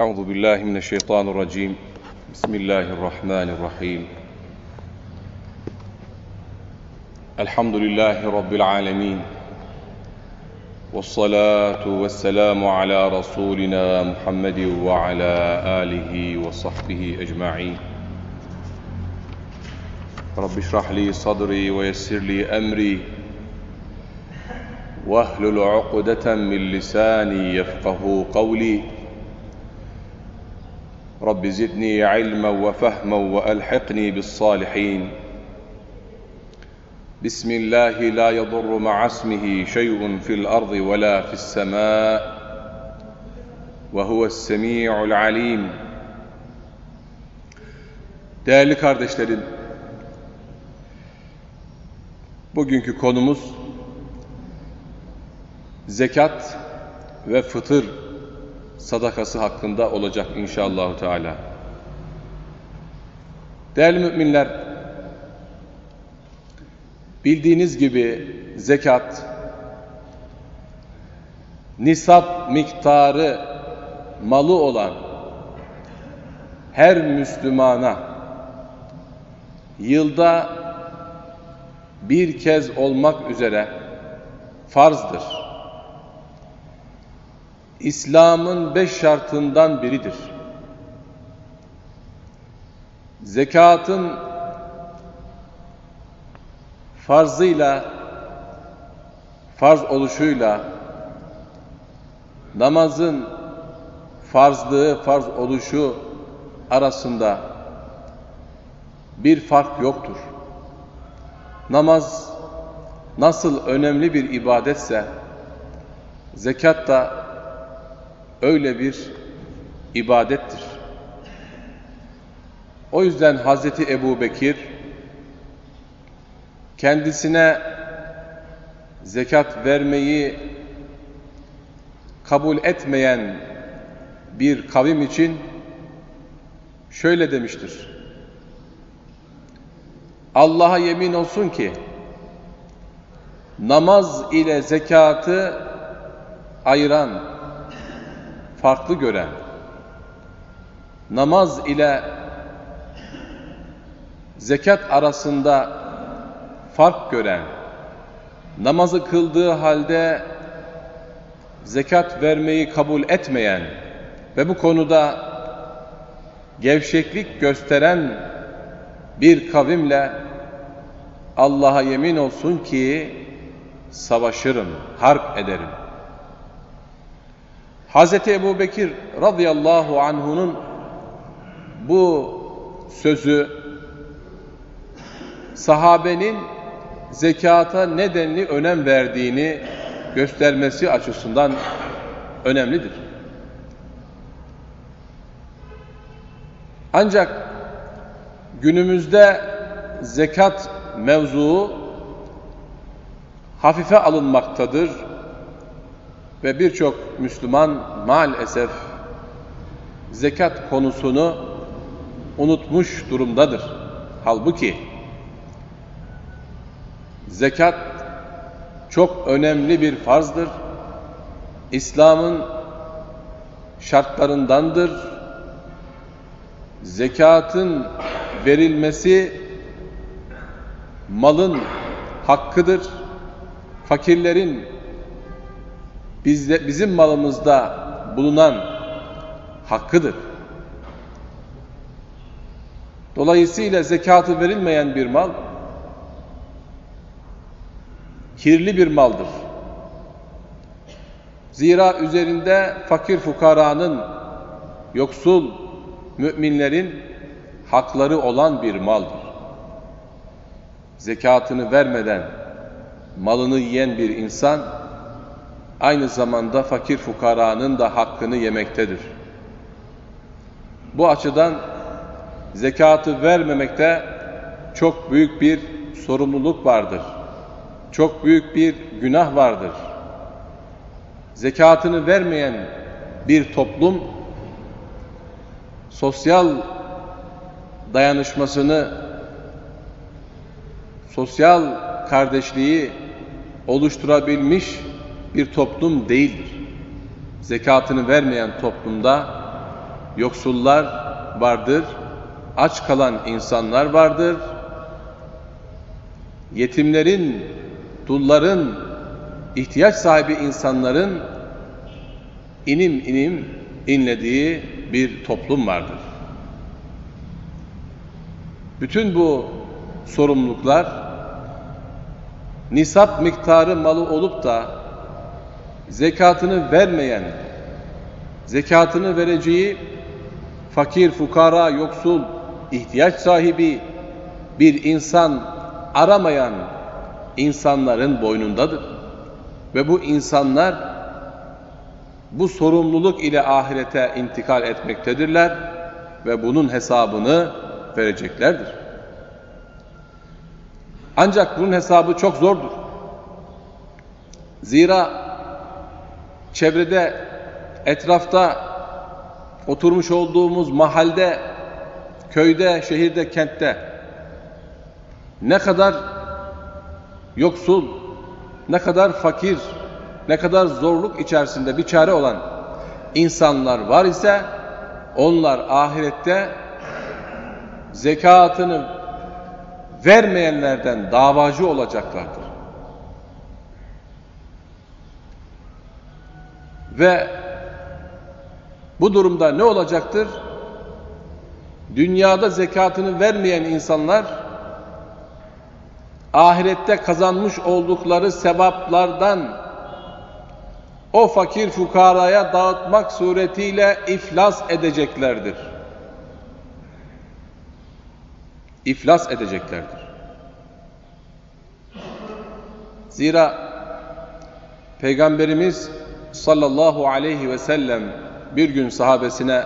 أعوذ بالله من الشيطان الرجيم. بسم الله الرحمن الرحيم. الحمد لله رب العالمين والصلاة والسلام على رسولنا محمد وعلى آله وصحبه أجمعين. رب اشرح لي صدري ويسر لي أمري واهلل عقدة من لساني يفقه قولي. رب زدني علما وفهما وألحقني بالصالحين بسم الله لا يضر مع اسمه شيء في الأرض ولا في السماء وهو السميع العليم Değerli kardeşlerim, bugünkü konumuz zekat ve fıtır sadakası hakkında olacak inşallah Teala. Değerli müminler, bildiğiniz gibi zekat nisap miktarı malı olan her Müslümana yılda bir kez olmak üzere farzdır. İslam'ın beş şartından biridir. Zekatın farzıyla, farz oluşuyla, namazın farzlığı, farz oluşu arasında bir fark yoktur. Namaz nasıl önemli bir ibadetse, zekat da öyle bir ibadettir. O yüzden Hazreti Ebu Bekir kendisine zekat vermeyi kabul etmeyen bir kavim için şöyle demiştir. Allah'a yemin olsun ki namaz ile zekatı ayıran, farklı gören, namaz ile zekat arasında fark gören, namazı kıldığı halde zekat vermeyi kabul etmeyen ve bu konuda gevşeklik gösteren bir kavimle Allah'a yemin olsun ki savaşırım, harp ederim. Hz. Ebu Bekir radıyallahu anhunun bu sözü sahabenin zekata nedenli önem verdiğini göstermesi açısından önemlidir. Ancak günümüzde zekat mevzuu hafife alınmaktadır ve birçok Müslüman maalesef zekat konusunu unutmuş durumdadır. Halbuki zekat çok önemli bir farzdır. İslam'ın şartlarındandır. Zekatın verilmesi malın hakkıdır. Fakirlerin bizde, bizim malımızda bulunan hakkıdır. Dolayısıyla zekatı verilmeyen bir mal kirli bir maldır. Zira üzerinde fakir fukaranın, yoksul müminlerin hakları olan bir maldır. Zekatını vermeden malını yiyen bir insan aynı zamanda fakir fukaranın da hakkını yemektedir. Bu açıdan zekatı vermemekte çok büyük bir sorumluluk vardır. Çok büyük bir günah vardır. Zekatını vermeyen bir toplum sosyal dayanışmasını, sosyal kardeşliği oluşturabilmiş bir toplum değildir. Zekatını vermeyen toplumda yoksullar vardır, aç kalan insanlar vardır. Yetimlerin, dulların, ihtiyaç sahibi insanların inim inim inlediği bir toplum vardır. Bütün bu sorumluluklar nisap miktarı malı olup da zekatını vermeyen, zekatını vereceği fakir, fukara, yoksul, ihtiyaç sahibi bir insan aramayan insanların boynundadır. Ve bu insanlar bu sorumluluk ile ahirete intikal etmektedirler ve bunun hesabını vereceklerdir. Ancak bunun hesabı çok zordur. Zira çevrede, etrafta oturmuş olduğumuz mahalde, köyde, şehirde, kentte ne kadar yoksul, ne kadar fakir, ne kadar zorluk içerisinde bir çare olan insanlar var ise onlar ahirette zekatını vermeyenlerden davacı olacaklardır. Ve bu durumda ne olacaktır? Dünyada zekatını vermeyen insanlar ahirette kazanmış oldukları sevaplardan o fakir fukaraya dağıtmak suretiyle iflas edeceklerdir. İflas edeceklerdir. Zira Peygamberimiz sallallahu aleyhi ve sellem bir gün sahabesine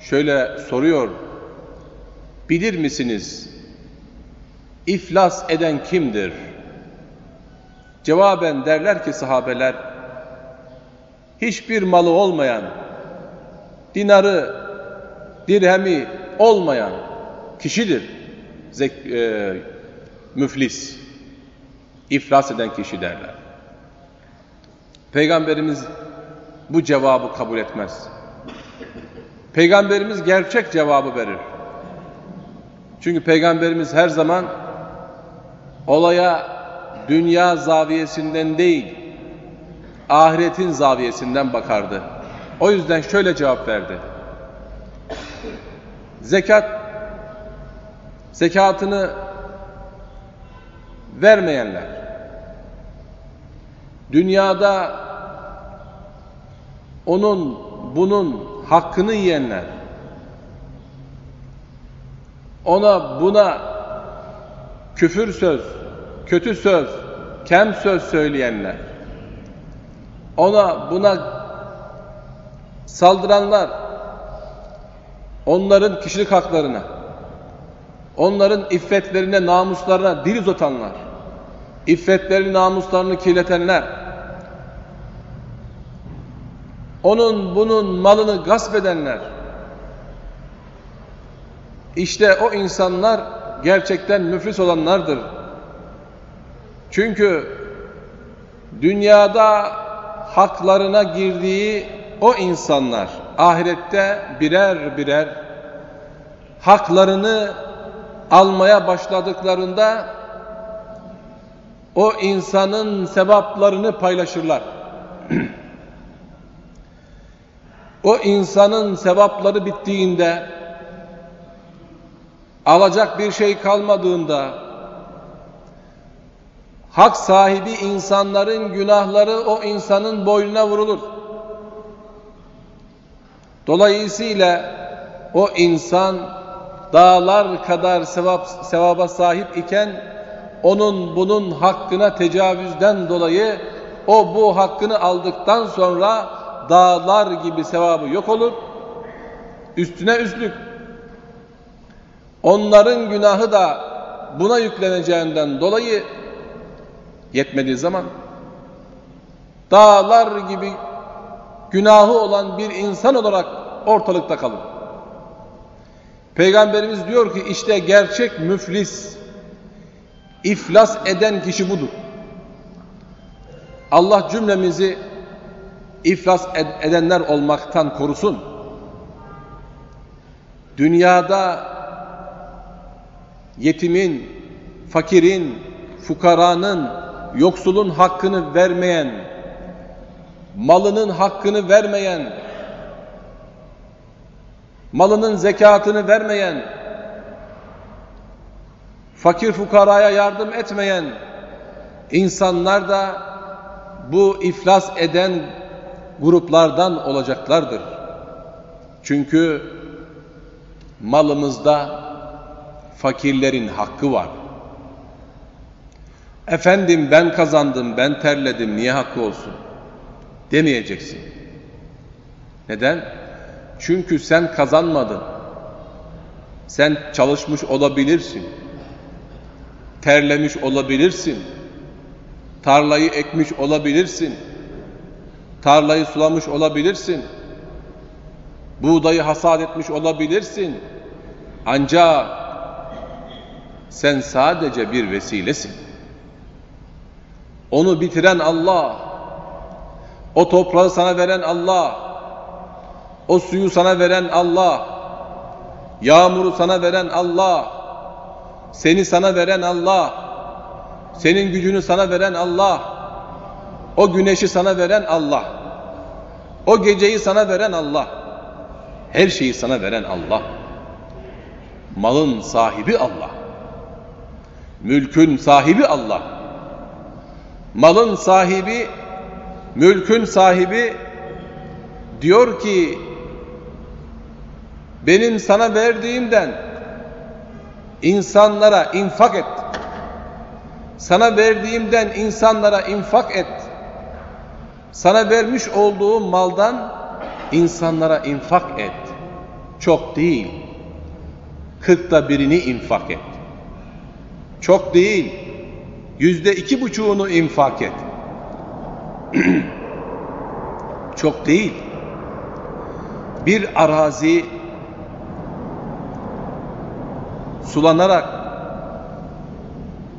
şöyle soruyor. Bilir misiniz? İflas eden kimdir? Cevaben derler ki sahabeler, hiçbir malı olmayan, dinarı, dirhemi olmayan kişidir. Zek, e, müflis, iflas eden kişi derler. Peygamberimiz bu cevabı kabul etmez. Peygamberimiz gerçek cevabı verir. Çünkü Peygamberimiz her zaman olaya dünya zaviyesinden değil, ahiretin zaviyesinden bakardı. O yüzden şöyle cevap verdi. Zekat, zekatını vermeyenler, dünyada onun, bunun hakkını yiyenler, ona buna küfür söz, kötü söz, kem söz söyleyenler, ona buna saldıranlar, onların kişilik haklarına, onların iffetlerine, namuslarına dil uzatanlar, iffetlerini, namuslarını kirletenler, onun bunun malını gasp edenler, işte o insanlar gerçekten müflis olanlardır. Çünkü dünyada haklarına girdiği o insanlar ahirette birer birer haklarını almaya başladıklarında o insanın sevaplarını paylaşırlar. o insanın sevapları bittiğinde alacak bir şey kalmadığında hak sahibi insanların günahları o insanın boynuna vurulur. Dolayısıyla o insan dağlar kadar sevap, sevaba sahip iken onun bunun hakkına tecavüzden dolayı o bu hakkını aldıktan sonra dağlar gibi sevabı yok olur. Üstüne üstlük onların günahı da buna yükleneceğinden dolayı yetmediği zaman dağlar gibi günahı olan bir insan olarak ortalıkta kalır. Peygamberimiz diyor ki işte gerçek müflis, iflas eden kişi budur. Allah cümlemizi iflas edenler olmaktan korusun. dünyada yetimin, fakirin, fukaranın, yoksulun hakkını vermeyen, malının hakkını vermeyen, malının zekatını vermeyen, fakir fukaraya yardım etmeyen insanlar da bu iflas eden gruplardan olacaklardır. Çünkü malımızda fakirlerin hakkı var. Efendim ben kazandım, ben terledim, niye hakkı olsun? Demeyeceksin. Neden? Çünkü sen kazanmadın. Sen çalışmış olabilirsin. Terlemiş olabilirsin. Tarlayı ekmiş olabilirsin. Tarlayı sulamış olabilirsin. Buğdayı hasat etmiş olabilirsin. Ancak sen sadece bir vesilesin. Onu bitiren Allah, o toprağı sana veren Allah, o suyu sana veren Allah, yağmuru sana veren Allah, seni sana veren Allah, senin gücünü sana veren Allah, o güneşi sana veren Allah, o geceyi sana veren Allah, her şeyi sana veren Allah. Malın sahibi Allah. Mülkün sahibi Allah. Malın sahibi, mülkün sahibi diyor ki benim sana verdiğimden insanlara infak et. Sana verdiğimden insanlara infak et. Sana vermiş olduğum maldan insanlara infak et. Çok değil. Kırkta birini infak et. Çok değil. Yüzde iki buçuğunu infak et. Çok değil. Bir arazi sulanarak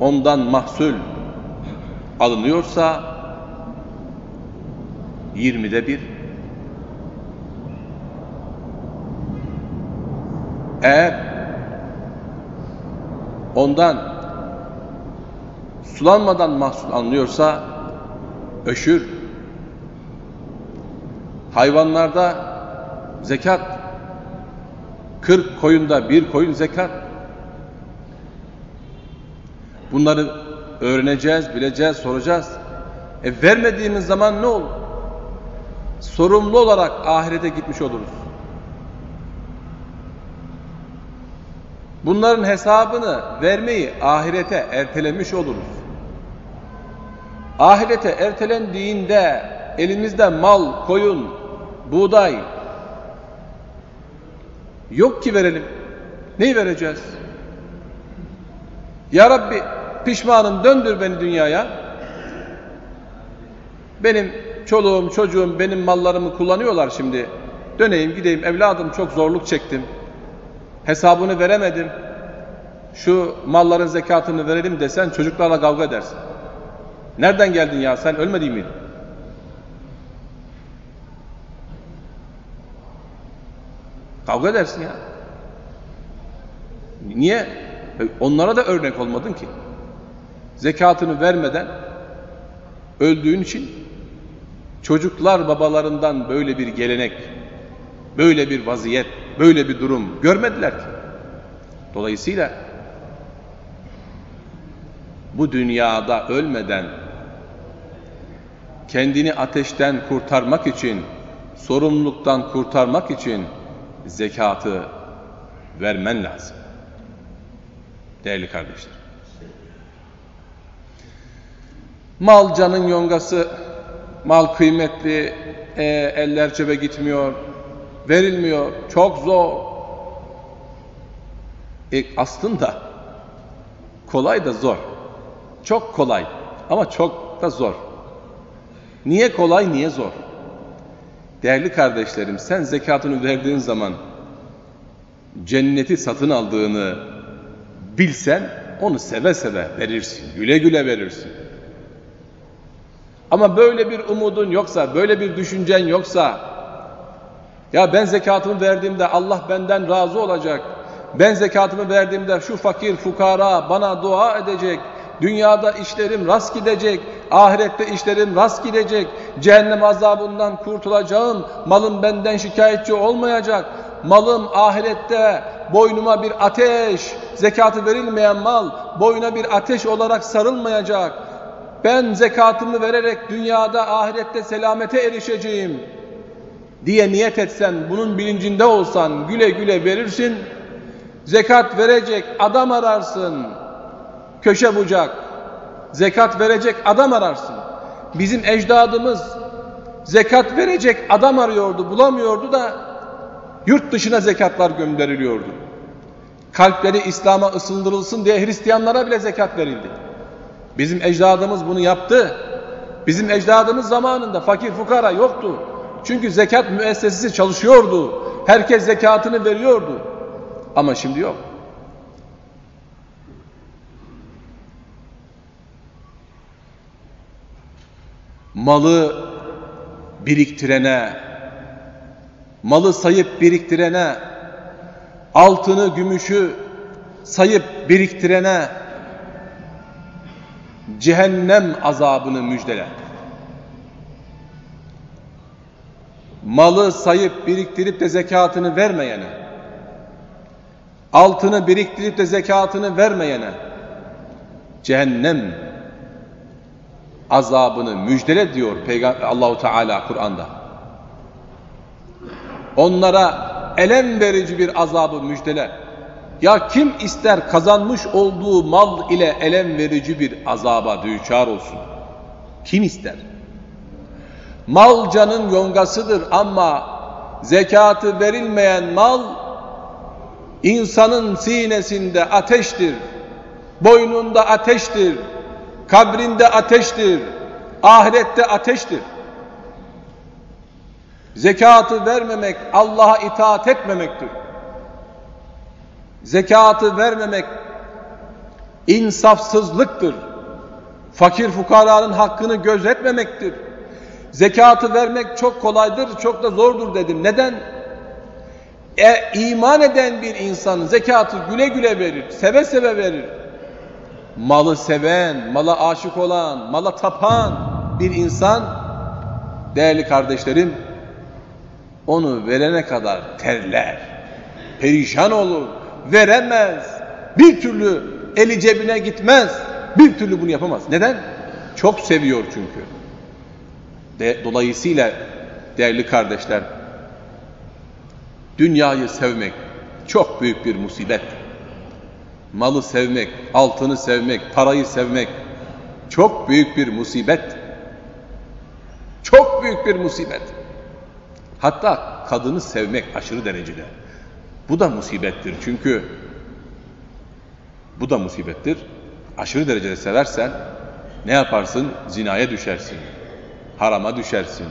ondan mahsul alınıyorsa yirmide bir eğer ondan sulanmadan mahsul alınıyorsa öşür hayvanlarda zekat 40 koyunda bir koyun zekat bunları öğreneceğiz, bileceğiz, soracağız. E vermediğimiz zaman ne olur? Sorumlu olarak ahirete gitmiş oluruz. Bunların hesabını vermeyi ahirete ertelemiş oluruz. Ahirete ertelendiğinde elimizde mal, koyun, buğday yok ki verelim. Neyi vereceğiz? Ya Rabbi pişmanım döndür beni dünyaya. Benim çoluğum, çocuğum benim mallarımı kullanıyorlar şimdi. Döneyim gideyim evladım çok zorluk çektim. Hesabını veremedim. Şu malların zekatını verelim desen çocuklarla kavga edersin. Nereden geldin ya sen ölmedin miydin? Kavga edersin ya. Niye? E, onlara da örnek olmadın ki. Zekatını vermeden öldüğün için çocuklar babalarından böyle bir gelenek, böyle bir vaziyet, böyle bir durum görmediler ki. Dolayısıyla bu dünyada ölmeden kendini ateşten kurtarmak için, sorumluluktan kurtarmak için zekatı vermen lazım. Değerli kardeşler. Mal canın yongası, mal kıymetli, e, eller cebe gitmiyor, verilmiyor, çok zor. E, aslında kolay da zor. Çok kolay ama çok da zor. Niye kolay, niye zor? Değerli kardeşlerim, sen zekatını verdiğin zaman cenneti satın aldığını bilsen onu seve seve verirsin, güle güle verirsin. Ama böyle bir umudun yoksa, böyle bir düşüncen yoksa Ya ben zekatımı verdiğimde Allah benden razı olacak. Ben zekatımı verdiğimde şu fakir fukara bana dua edecek. Dünyada işlerim rast gidecek. Ahirette işlerim rast gidecek. Cehennem azabından kurtulacağım. Malım benden şikayetçi olmayacak. Malım ahirette boynuma bir ateş, zekatı verilmeyen mal boyuna bir ateş olarak sarılmayacak. Ben zekatımı vererek dünyada ahirette selamete erişeceğim diye niyet etsen, bunun bilincinde olsan güle güle verirsin. Zekat verecek adam ararsın. Köşe bucak. Zekat verecek adam ararsın. Bizim ecdadımız zekat verecek adam arıyordu, bulamıyordu da yurt dışına zekatlar gönderiliyordu. Kalpleri İslam'a ısındırılsın diye Hristiyanlara bile zekat verildi. Bizim ecdadımız bunu yaptı. Bizim ecdadımız zamanında fakir fukara yoktu. Çünkü zekat müessesesi çalışıyordu. Herkes zekatını veriyordu. Ama şimdi yok. Malı biriktirene, malı sayıp biriktirene, altını, gümüşü sayıp biriktirene cehennem azabını müjdele. Malı sayıp biriktirip de zekatını vermeyene, altını biriktirip de zekatını vermeyene cehennem azabını müjdele diyor Peygamber Allahu Teala Kur'an'da. Onlara elem verici bir azabı müjdele. Ya kim ister kazanmış olduğu mal ile elem verici bir azaba düçar olsun? Kim ister? Mal canın yongasıdır ama zekatı verilmeyen mal insanın sinesinde ateştir, boynunda ateştir, kabrinde ateştir, ahirette ateştir. Zekatı vermemek Allah'a itaat etmemektir. Zekatı vermemek insafsızlıktır. Fakir fukaranın hakkını gözetmemektir. Zekatı vermek çok kolaydır, çok da zordur dedim. Neden? E, iman eden bir insan zekatı güle güle verir, seve seve verir. Malı seven, mala aşık olan, mala tapan bir insan, değerli kardeşlerim, onu verene kadar terler, perişan olur, veremez, bir türlü eli cebine gitmez, bir türlü bunu yapamaz. Neden? Çok seviyor çünkü. De, dolayısıyla değerli kardeşler, dünyayı sevmek çok büyük bir musibet. Malı sevmek, altını sevmek, parayı sevmek çok büyük bir musibet. Çok büyük bir musibet. Hatta kadını sevmek aşırı derecede. Bu da musibettir. Çünkü bu da musibettir. Aşırı derecede seversen ne yaparsın? Zinaya düşersin. Harama düşersin.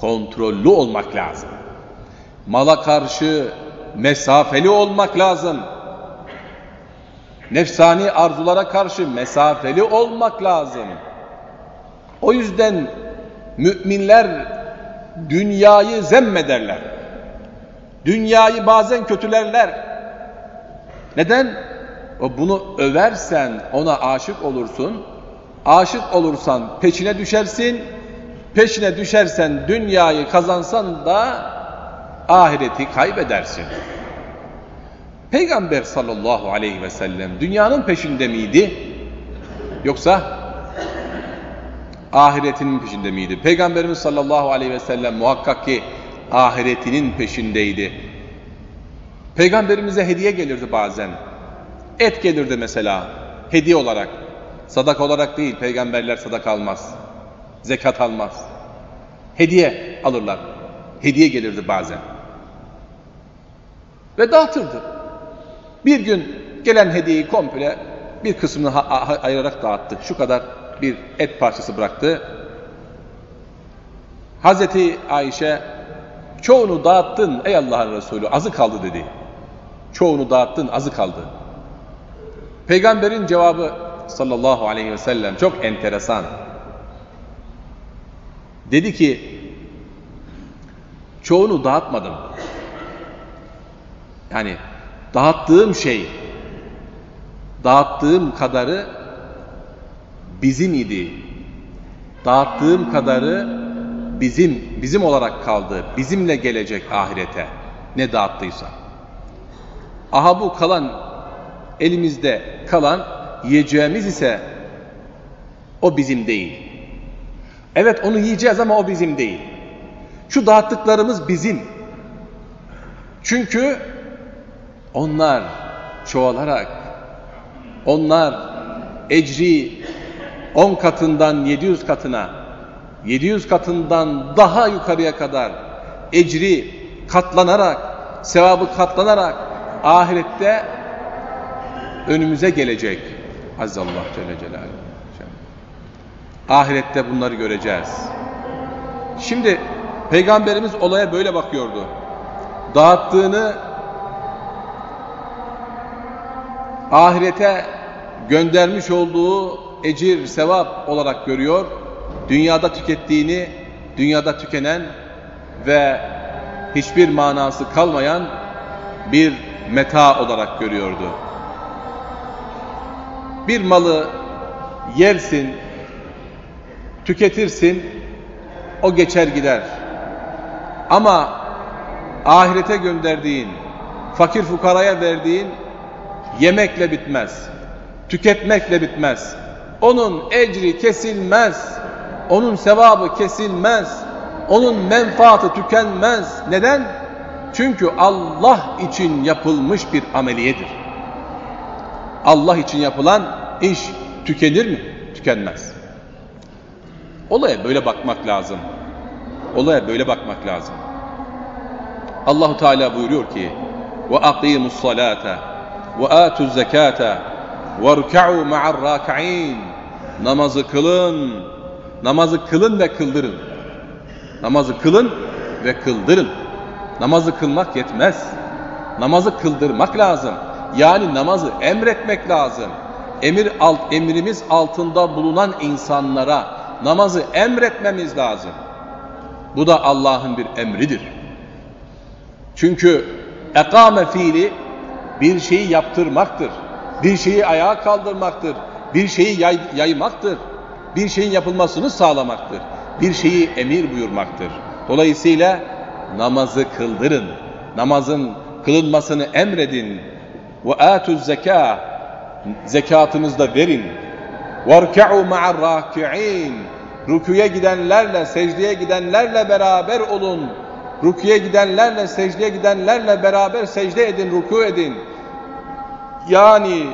Kontrollü olmak lazım. Mala karşı mesafeli olmak lazım. Nefsani arzulara karşı mesafeli olmak lazım. O yüzden müminler dünyayı zemmederler. Dünyayı bazen kötülerler. Neden? O bunu översen ona aşık olursun. Aşık olursan peşine düşersin. Peşine düşersen dünyayı kazansan da ahireti kaybedersin. Peygamber sallallahu aleyhi ve sellem dünyanın peşinde miydi? Yoksa ahiretinin peşinde miydi? Peygamberimiz sallallahu aleyhi ve sellem muhakkak ki ahiretinin peşindeydi. Peygamberimize hediye gelirdi bazen. Et gelirdi mesela hediye olarak. Sadak olarak değil peygamberler sadak almaz. Zekat almaz. Hediye alırlar. Hediye gelirdi bazen. Ve dağıtırdı. Bir gün gelen hediyeyi komple bir kısmını ayırarak dağıttı. Şu kadar bir et parçası bıraktı. Hazreti Ayşe çoğunu dağıttın ey Allah'ın Resulü azı kaldı dedi. Çoğunu dağıttın azı kaldı. Peygamberin cevabı sallallahu aleyhi ve sellem çok enteresan. Dedi ki çoğunu dağıtmadım. Yani dağıttığım şey, dağıttığım kadarı bizim idi. Dağıttığım kadarı bizim, bizim olarak kaldı. Bizimle gelecek ahirete. Ne dağıttıysa. Aha bu kalan, elimizde kalan yiyeceğimiz ise o bizim değil. Evet onu yiyeceğiz ama o bizim değil. Şu dağıttıklarımız bizim. Çünkü onlar çoğalarak, onlar ecri 10 katından 700 katına, 700 katından daha yukarıya kadar ecri katlanarak, sevabı katlanarak ahirette önümüze gelecek. Azzallah Celle Celaluhu. Ahirette bunları göreceğiz. Şimdi Peygamberimiz olaya böyle bakıyordu. Dağıttığını ahirete göndermiş olduğu ecir, sevap olarak görüyor. Dünyada tükettiğini, dünyada tükenen ve hiçbir manası kalmayan bir meta olarak görüyordu. Bir malı yersin, tüketirsin, o geçer gider. Ama ahirete gönderdiğin, fakir fukaraya verdiğin yemekle bitmez, tüketmekle bitmez. Onun ecri kesilmez, onun sevabı kesilmez, onun menfaatı tükenmez. Neden? Çünkü Allah için yapılmış bir ameliyedir. Allah için yapılan iş tükenir mi? Tükenmez. Olaya böyle bakmak lazım. Olaya böyle bakmak lazım. Allahu Teala buyuruyor ki: "Ve akimus salata ve atuz zekata ve rük'u ma'ar raki'in." Namazı kılın, namazı kılın ve kıldırın. Namazı kılın ve kıldırın. Namazı kılmak yetmez. Namazı kıldırmak lazım. Yani namazı emretmek lazım. Emir alt emrimiz altında bulunan insanlara namazı emretmemiz lazım. Bu da Allah'ın bir emridir. Çünkü ekame fiili bir şeyi yaptırmaktır. Bir şeyi ayağa kaldırmaktır. Bir şeyi yay, yaymaktır bir şeyin yapılmasını sağlamaktır. Bir şeyi emir buyurmaktır. Dolayısıyla namazı kıldırın. Namazın kılınmasını emredin. Ve atuz zeka zekatınızı da verin. Varka'u ma'ar raki'in. Rüküye gidenlerle, secdeye gidenlerle beraber olun. Rüküye gidenlerle, secdeye gidenlerle beraber secde edin, ruku edin. Yani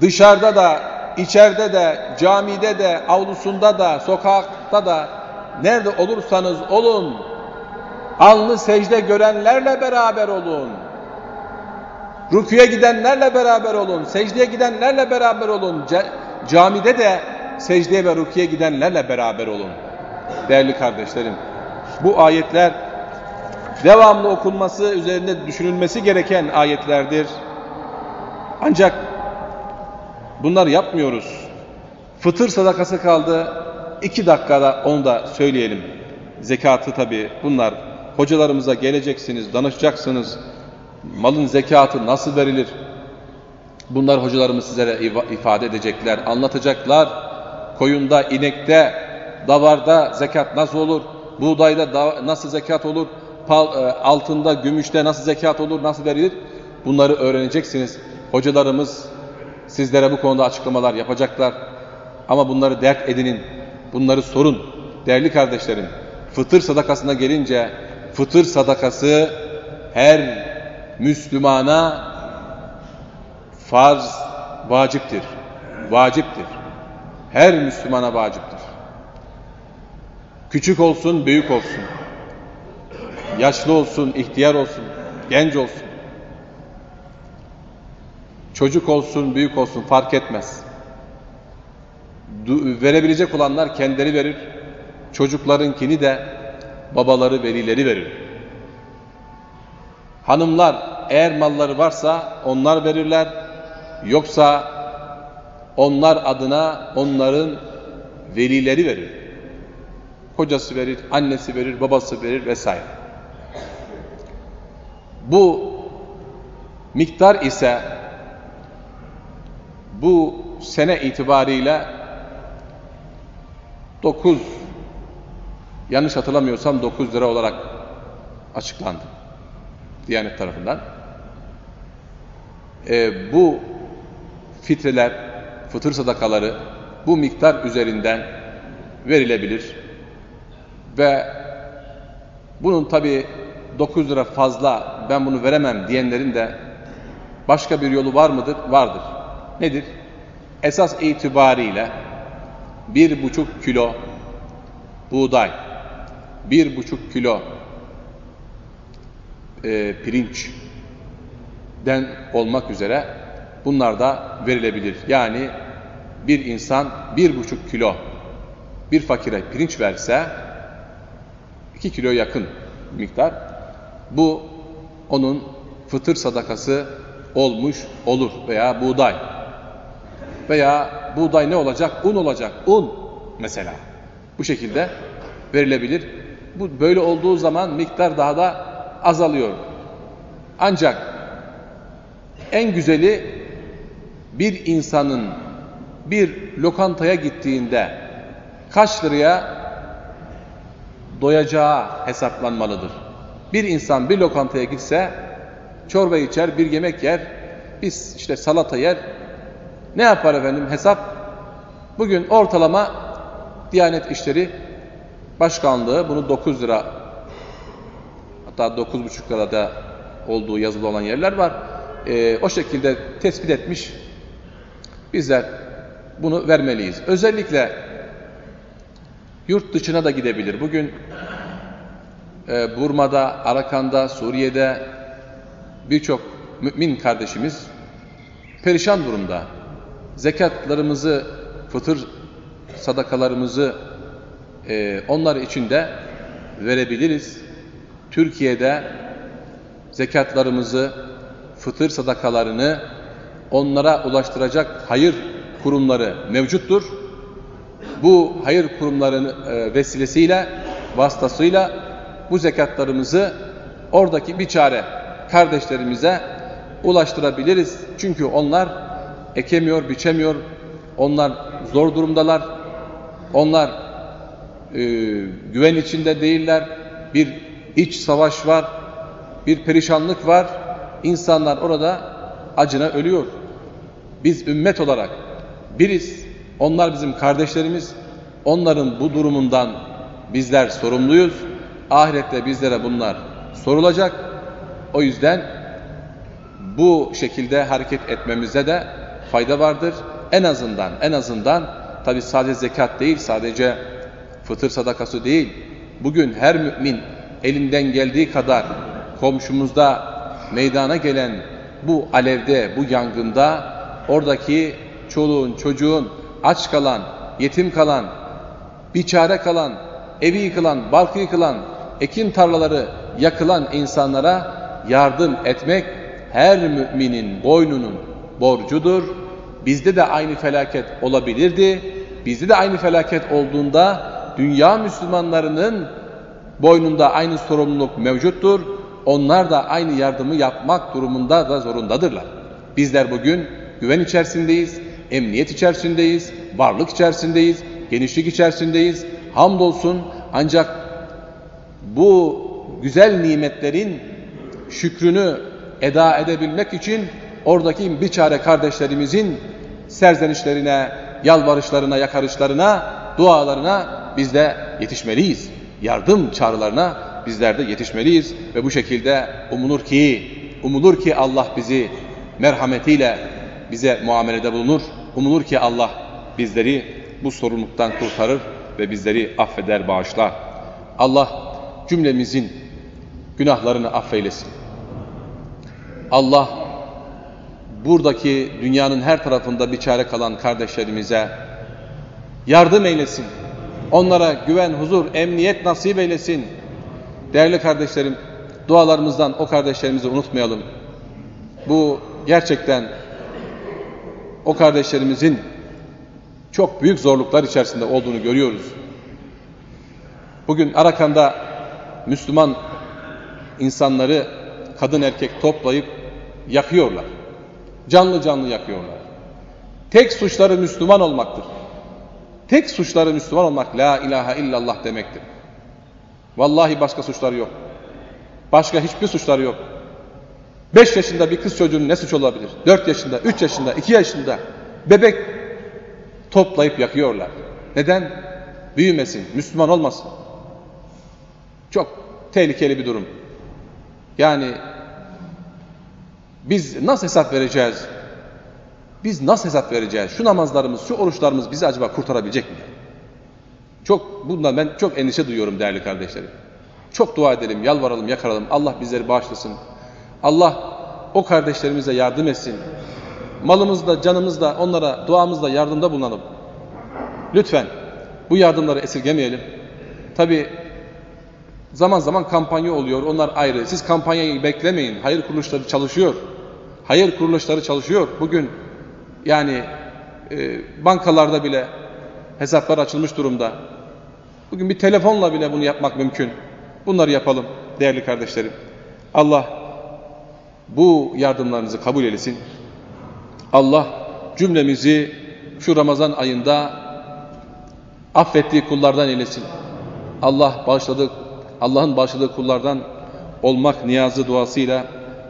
dışarıda da içeride de, camide de, avlusunda da, sokakta da, nerede olursanız olun, alnı secde görenlerle beraber olun. Rüküye gidenlerle beraber olun, secdeye gidenlerle beraber olun. Camide de secdeye ve rüküye gidenlerle beraber olun. Değerli kardeşlerim, bu ayetler devamlı okunması, üzerinde düşünülmesi gereken ayetlerdir. Ancak bunlar yapmıyoruz. Fıtır sadakası kaldı. İki dakikada onu da söyleyelim. Zekatı tabi bunlar. Hocalarımıza geleceksiniz, danışacaksınız. Malın zekatı nasıl verilir? Bunlar hocalarımız sizlere ifade edecekler, anlatacaklar. Koyunda, inekte, davarda zekat nasıl olur? Buğdayda da nasıl zekat olur? E, altında, gümüşte nasıl zekat olur? Nasıl verilir? Bunları öğreneceksiniz. Hocalarımız sizlere bu konuda açıklamalar yapacaklar. Ama bunları dert edinin. Bunları sorun. Değerli kardeşlerim, fıtır sadakasına gelince fıtır sadakası her Müslümana farz, vaciptir. Vaciptir. Her Müslümana vaciptir. Küçük olsun, büyük olsun. Yaşlı olsun, ihtiyar olsun, genç olsun. Çocuk olsun, büyük olsun fark etmez. verebilecek olanlar kendileri verir. Çocuklarınkini de babaları, velileri verir. Hanımlar eğer malları varsa onlar verirler. Yoksa onlar adına onların velileri verir. Kocası verir, annesi verir, babası verir vesaire. Bu miktar ise bu sene itibariyle 9 yanlış hatırlamıyorsam 9 lira olarak açıklandı. Diyanet tarafından. Ee, bu fitreler, fıtır sadakaları bu miktar üzerinden verilebilir. Ve bunun tabi 9 lira fazla ben bunu veremem diyenlerin de başka bir yolu var mıdır? Vardır. Nedir? Esas itibariyle bir buçuk kilo buğday, bir buçuk kilo e, pirinçden olmak üzere bunlar da verilebilir. Yani bir insan bir buçuk kilo bir fakire pirinç verse iki kilo yakın miktar bu onun fıtır sadakası olmuş olur veya buğday veya buğday ne olacak? Un olacak. Un mesela. Bu şekilde verilebilir. Bu böyle olduğu zaman miktar daha da azalıyor. Ancak en güzeli bir insanın bir lokantaya gittiğinde kaç liraya doyacağı hesaplanmalıdır. Bir insan bir lokantaya gitse çorba içer, bir yemek yer, biz işte salata yer. Ne yapar efendim hesap? Bugün ortalama Diyanet İşleri Başkanlığı bunu 9 lira hatta 9,5 lirada olduğu yazılı olan yerler var. Ee, o şekilde tespit etmiş. Bizler bunu vermeliyiz. Özellikle yurt dışına da gidebilir. Bugün e, Burma'da, Arakan'da, Suriye'de birçok mümin kardeşimiz perişan durumda. Zekatlarımızı, fıtır sadakalarımızı e, onlar için de verebiliriz. Türkiye'de zekatlarımızı, fıtır sadakalarını onlara ulaştıracak hayır kurumları mevcuttur. Bu hayır kurumlarının e, vesilesiyle, vasıtasıyla bu zekatlarımızı oradaki bir çare kardeşlerimize ulaştırabiliriz. Çünkü onlar ekemiyor, biçemiyor, onlar zor durumdalar, onlar e, güven içinde değiller, bir iç savaş var, bir perişanlık var, insanlar orada acına ölüyor. Biz ümmet olarak biriz, onlar bizim kardeşlerimiz, onların bu durumundan bizler sorumluyuz. Ahirette bizlere bunlar sorulacak. O yüzden bu şekilde hareket etmemize de fayda vardır. En azından, en azından tabi sadece zekat değil, sadece fıtır sadakası değil. Bugün her mümin elinden geldiği kadar komşumuzda meydana gelen bu alevde, bu yangında oradaki çoluğun, çocuğun, aç kalan, yetim kalan, biçare kalan, evi yıkılan, barkı yıkılan, ekin tarlaları yakılan insanlara yardım etmek her müminin boynunun borcudur. Bizde de aynı felaket olabilirdi. Bizde de aynı felaket olduğunda dünya Müslümanlarının boynunda aynı sorumluluk mevcuttur. Onlar da aynı yardımı yapmak durumunda da zorundadırlar. Bizler bugün güven içerisindeyiz, emniyet içerisindeyiz, varlık içerisindeyiz, genişlik içerisindeyiz. Hamdolsun ancak bu güzel nimetlerin şükrünü eda edebilmek için oradaki bir çare kardeşlerimizin serzenişlerine, yalvarışlarına, yakarışlarına, dualarına biz de yetişmeliyiz. Yardım çağrılarına bizler de yetişmeliyiz ve bu şekilde umulur ki, umulur ki Allah bizi merhametiyle bize muamelede bulunur. Umulur ki Allah bizleri bu sorumluluktan kurtarır ve bizleri affeder, bağışlar. Allah cümlemizin günahlarını affeylesin. Allah buradaki dünyanın her tarafında bir çare kalan kardeşlerimize yardım eylesin. Onlara güven, huzur, emniyet nasip eylesin. Değerli kardeşlerim, dualarımızdan o kardeşlerimizi unutmayalım. Bu gerçekten o kardeşlerimizin çok büyük zorluklar içerisinde olduğunu görüyoruz. Bugün Arakan'da Müslüman insanları kadın erkek toplayıp yakıyorlar. Canlı canlı yakıyorlar. Tek suçları Müslüman olmaktır. Tek suçları Müslüman olmak la ilahe illallah demektir. Vallahi başka suçları yok. Başka hiçbir suçları yok. 5 yaşında bir kız çocuğunun ne suç olabilir? 4 yaşında, 3 yaşında, 2 yaşında bebek toplayıp yakıyorlar. Neden? Büyümesin, Müslüman olmasın. Çok tehlikeli bir durum. Yani biz nasıl hesap vereceğiz? Biz nasıl hesap vereceğiz? Şu namazlarımız, şu oruçlarımız bizi acaba kurtarabilecek mi? Çok bundan ben çok endişe duyuyorum değerli kardeşlerim. Çok dua edelim, yalvaralım, yakaralım. Allah bizleri bağışlasın. Allah o kardeşlerimize yardım etsin. Malımızla, canımızla, onlara duamızla, yardımda bulunalım. Lütfen bu yardımları esirgemeyelim. Tabi zaman zaman kampanya oluyor, onlar ayrı. Siz kampanyayı beklemeyin. Hayır kuruluşları çalışıyor. Hayır kuruluşları çalışıyor. Bugün yani e, bankalarda bile hesaplar açılmış durumda. Bugün bir telefonla bile bunu yapmak mümkün. Bunları yapalım değerli kardeşlerim. Allah bu yardımlarınızı kabul eylesin. Allah cümlemizi şu Ramazan ayında affettiği kullardan eylesin. Allah bağışladığı, Allah'ın bağışladığı kullardan olmak niyazı duasıyla